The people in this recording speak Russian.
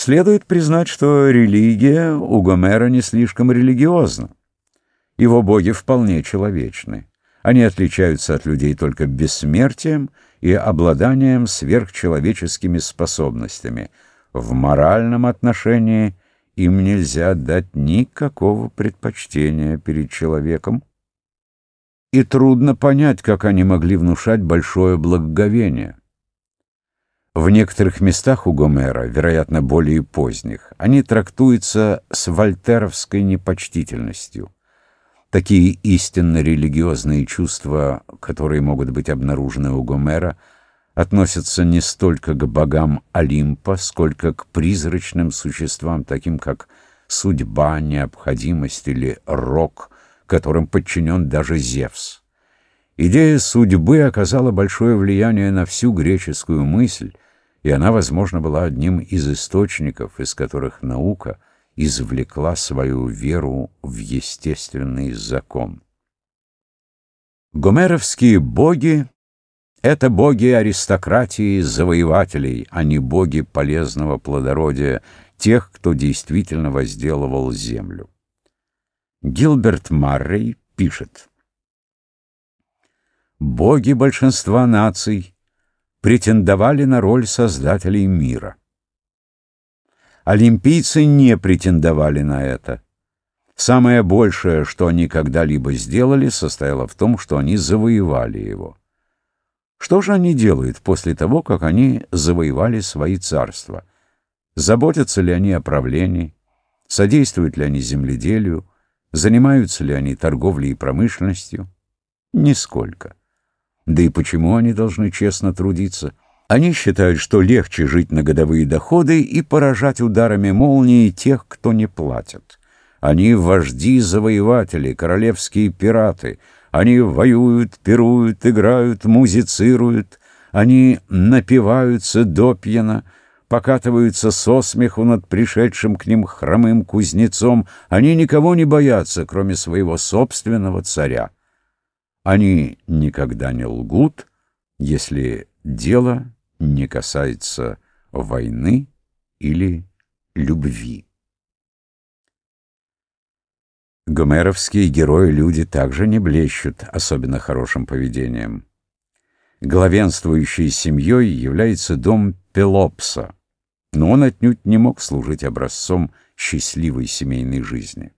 Следует признать, что религия у Гомера не слишком религиозна. Его боги вполне человечны. Они отличаются от людей только бессмертием и обладанием сверхчеловеческими способностями. В моральном отношении им нельзя дать никакого предпочтения перед человеком. И трудно понять, как они могли внушать большое благоговение. В некоторых местах у Гомера, вероятно, более поздних, они трактуются с вольтеровской непочтительностью. Такие истинно религиозные чувства, которые могут быть обнаружены у Гомера, относятся не столько к богам Олимпа, сколько к призрачным существам, таким как судьба, необходимость или рок, которым подчинен даже Зевс. Идея судьбы оказала большое влияние на всю греческую мысль, и она, возможно, была одним из источников, из которых наука — извлекла свою веру в естественный закон. Гомеровские боги — это боги аристократии завоевателей, а не боги полезного плодородия, тех, кто действительно возделывал землю. Гилберт Маррей пишет, «Боги большинства наций претендовали на роль создателей мира. Олимпийцы не претендовали на это. Самое большее, что они когда-либо сделали, состояло в том, что они завоевали его. Что же они делают после того, как они завоевали свои царства? Заботятся ли они о правлении? Содействуют ли они земледелию? Занимаются ли они торговлей и промышленностью? Нисколько. Да и почему они должны честно трудиться? Они считают, что легче жить на годовые доходы и поражать ударами молнии тех, кто не платит. Они вожди-завоеватели, королевские пираты. Они воюют, пируют, играют, музицируют. Они напиваются до пьяна, покатываются со смеху над пришедшим к ним хромым кузнецом. Они никого не боятся, кроме своего собственного царя. Они никогда не лгут, если дело не касается войны или любви. Гомеровские герои-люди также не блещут особенно хорошим поведением. Главенствующей семьей является дом Пелопса, но он отнюдь не мог служить образцом счастливой семейной жизни.